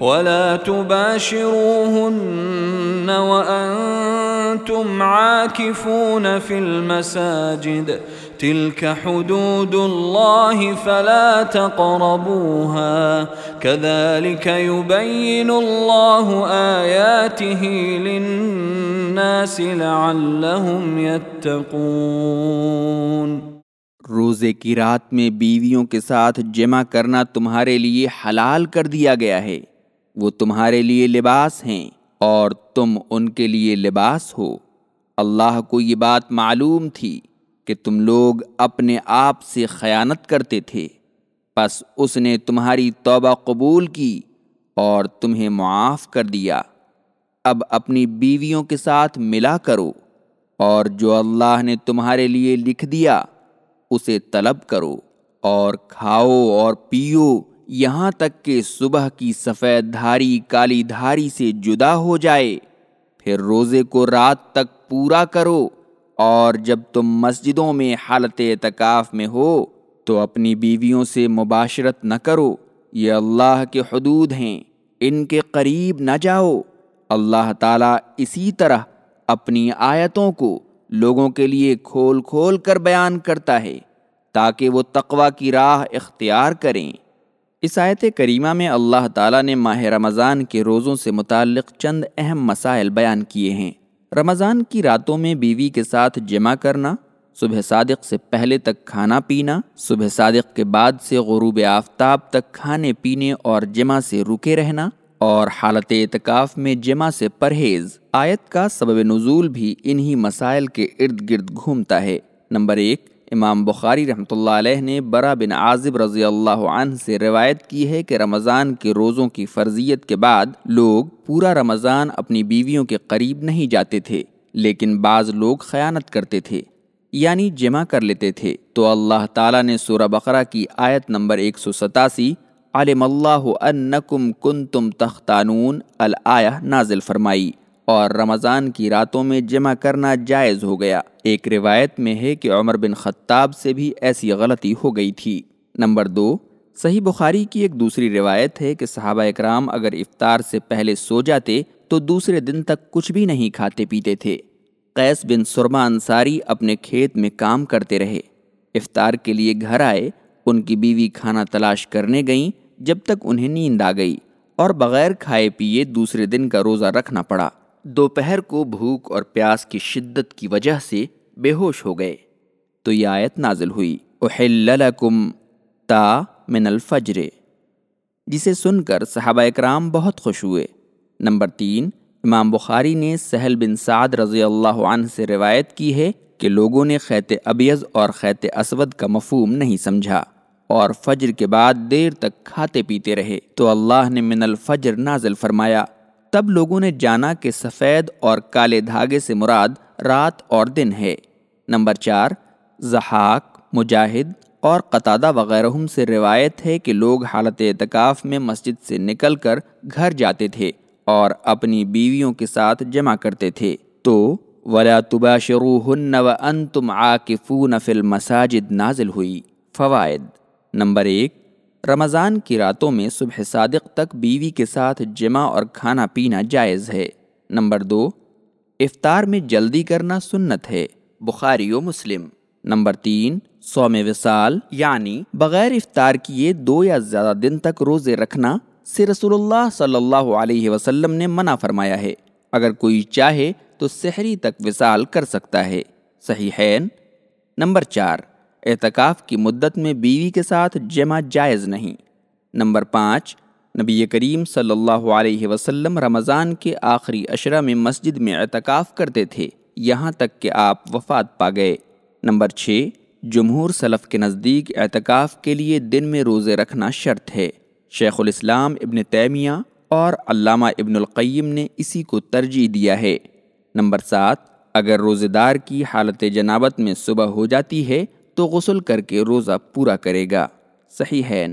ولا تباشروهن وأنتم عاكفون في المساجد. تلك حدود الله فلا تقربوها. كذلك يبين الله آياته للناس لعلهم يتقون. روزے کی رات میں بیویوں کے ساتھ جمع کرنا تمہارے لیے حلال کر دیا گیا ہے۔ وہ تمہارے لیے لباس ہیں اور تم ان کے لیے لباس ہو۔ اللہ کو یہ بات معلوم تھی کہ تم لوگ اپنے آپ سے خیانت کرتے تھے۔ بس اس نے تمہاری توبہ قبول کی اور تمہیں معاف کر دیا۔ اب اپنی بیویوں کے ساتھ ملا کرو اور جو اللہ نے تمہارے لیے لکھ دیا، اسے طلب کرو اور کھاؤ اور پیو۔ یہاں تک کہ صبح کی سفید دھاری کالی دھاری سے جدا ہو جائے، پھر روزے کو رات تک پورا کرو، اور جب تم مسجدوں میں حالت اعتکاف میں ہو تو اپنی بیویوں سے مباشرت نہ کرو، یہ اللہ کے حدود ہیں، ان کے قریب نہ جاؤ۔ اللہ تعالیٰ اسی طرح اپنی آیتوں کو لوگوں کے لیے کھول کھول کر بیان کرتا ہے، تاکہ وہ تقوا کی راہ اختیار کریں۔ اس آیت کریمہ میں اللہ تعالیٰ نے ماہ رمضان کے روزوں سے متعلق چند اہم مسائل بیان کیے ہیں۔ رمضان کی راتوں میں بیوی کے ساتھ جمع کرنا، صبح صادق سے پہلے تک کھانا پینا، صبح صادق کے بعد سے غروب آفتاب تک کھانے پینے اور جمع سے رکے رہنا اور حالت اعتکاف میں جمع سے پرہیز۔ آیت کا سبب نزول بھی انہی مسائل کے ارد گرد گھومتا ہے۔ نمبر ایک امام بخاری رحمۃ اللہ علیہ نے برا بن عازب رضی اللہ عنہ سے روایت کی ہے کہ رمضان کے روزوں کی فرضیت کے بعد لوگ پورا رمضان اپنی بیویوں کے قریب نہیں جاتے تھے، لیکن بعض لوگ خیانت کرتے تھے یعنی جمع کر لیتے تھے۔ تو اللہ تعالیٰ نے سورہ بقرہ کی آیت نمبر ایک سو ستاسی، علم اللہ انکم کنتم تختانون، الآیہ نازل فرمائی اور رمضان کی راتوں میں جمع کرنا جائز ہو گیا۔ ایک روایت میں ہے کہ عمر بن خطاب سے بھی ایسی غلطی ہو گئی تھی۔ نمبر دو، صحیح بخاری کی ایک دوسری روایت ہے کہ صحابہ اکرام اگر افطار سے پہلے سو جاتے تو دوسرے دن تک کچھ بھی نہیں کھاتے پیتے تھے۔ قیس بن سرما انصاری اپنے کھیت میں کام کرتے رہے۔ افطار کے لیے گھر آئے، ان کی بیوی کھانا تلاش کرنے گئیں جب تک انہیں نیند آ گئی اور بغیر کھائے پیے دوسرے دن کا روزہ رکھنا پڑا۔ دوپہر کو بھوک اور پیاس کی شدت کی وجہ سے بے ہوش ہو گئے۔ تو یہ آیت نازل ہوئی۔ احل لکم تا من الفجر۔ جسے سن کر صحابہ اکرام بہت خوش ہوئے۔ نمبر تین، امام بخاری نے سہل بن سعد رضی اللہ عنہ سے روایت کی ہے کہ لوگوں نے خیت ابیض اور خیت اسود کا مفہوم نہیں سمجھا اور فجر کے بعد دیر تک کھاتے پیتے رہے۔ تو اللہ نے من الفجر نازل فرمایا تب لوگوں نے جانا کہ سفید اور کالے دھاگے سے مراد رات اور دن ہے۔ نمبر چار، زحاق، مجاہد اور قطادہ وغیرہ سے روایت ہے کہ لوگ حالت اعتکاف میں مسجد سے نکل کر گھر جاتے تھے اور اپنی بیویوں کے ساتھ جمع کرتے تھے۔ تو، ولا تباشروہن وانتم عاکفون فی المساجد نازل ہوئی۔ فوائد، نمبر ایک رمضان کی راتوں میں صبح صادق تک بیوی کے ساتھ جمع اور کھانا پینا جائز ہے۔ نمبر دو، افطار میں جلدی کرنا سنت ہے۔ بخاری و مسلم۔ نمبر تین سوم وصال یعنی بغیر افطار کیے دو یا زیادہ دن تک روزے رکھنا سے رسول اللہ صلی اللہ علیہ وسلم نے منع فرمایا ہے۔ اگر کوئی چاہے تو سحری تک وصال کر سکتا ہے۔ صحیح ہے نمبر چار اعتکاف کی مدت میں بیوی کے ساتھ جمع جائز نہیں۔ نمبر پانچ، نبی کریم صلی اللہ علیہ وسلم رمضان کے آخری اشرہ میں مسجد میں اعتکاف کرتے تھے، یہاں تک کہ آپ وفات پا گئے۔ نمبر چھ، جمہور صلف کے نزدیک اعتکاف کے لیے دن میں روزے رکھنا شرط ہے۔ شیخ الاسلام ابن تیمیہ اور علامہ ابن القیم نے اسی کو ترجیح دیا ہے۔ نمبر سات، اگر روزے دار کی حالت جنابت میں صبح ہو جاتی ہے تو غسل کر کے روزہ پورا کرے گا۔ صحیح ہے